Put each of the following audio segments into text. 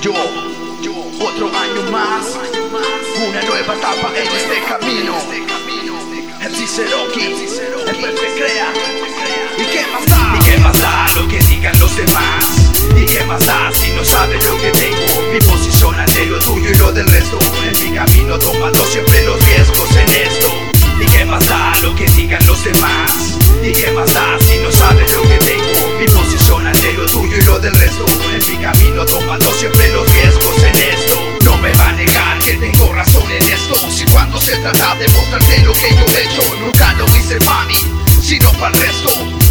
Yo, yo, otro año más, una nueva etapa en este camino. El Ciceroki, el que crea. Trata de mostrarte lo que yo he hecho, nunca lo hice para mí, sino para el resto.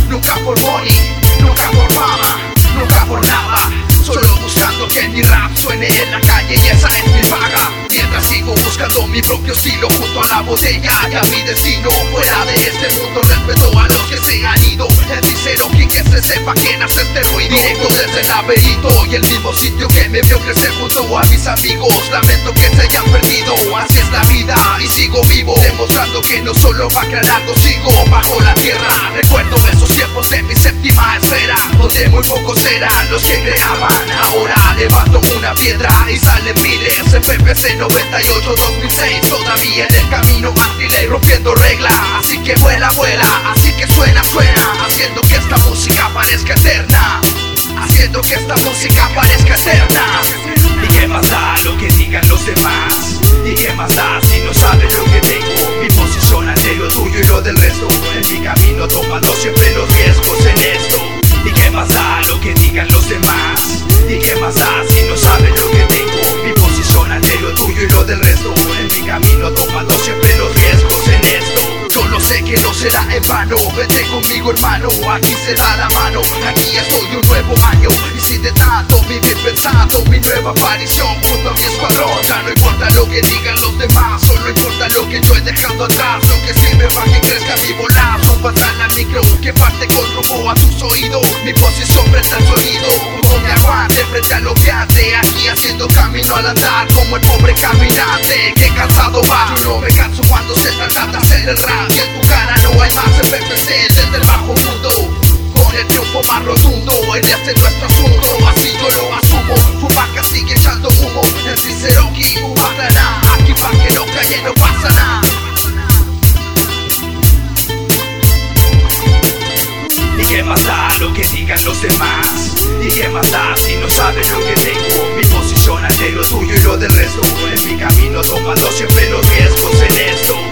Nunca por money, nunca por fama, nunca por nada. Solo buscando que mi rap suene en la calle y esa es mi paga. Sigo buscando mi propio estilo junto a la botella y a mi destino. Fuera de este mundo respeto a los que se han ido. El sincero que se sepa quién hace este ruido. Directo desde el laberinto y el mismo sitio que me vio crecer junto a mis amigos. Lamento que se hayan perdido, así es la vida y sigo vivo. Que no solo va aclarando, sigo bajo la tierra. Recuerdo esos tiempos de mi séptima esfera, donde muy pocos eran los que creaban. Ahora levanto una piedra y salen miles. En PPC 98, 2006, todavía en el camino anti-ley rompiendo reglas. Así que vuela, vuela, así que suena, suena, haciendo que esta música parezca eterna. Haciendo que esta música parezca eterna. ¿Y qué más da lo En mi camino tomando siempre los riesgos en esto. ¿Y qué más da lo que digan los demás? ¿Y qué más da si no sabes lo que tengo? Mi posición ante lo tuyo y lo del resto. En mi camino tomando siempre los riesgos en esto. Solo sé que no será en vano Vete conmigo hermano, aquí se da la mano Aquí estoy un nuevo año Y si de tanto vivir pensando Mi nueva aparición junto a mi escuadrón Ya no importa lo que digan Mi posición frente al sonido. Como me aguante frente a lo que hace Aquí haciendo camino al andar Como el pobre caminante que cansado va. Yo no me canso cuando se trata de hacer el rap. Y en tu cara no hay más en PPC desde el bajo mundo Con el triunfo más rotundo, en este es nuestro asunto lo que digan los demás. ¿Y qué más si no saben aunque tengo. Mi posición ante lo tuyo y lo del resto? En mi camino tomando siempre los riesgos en esto.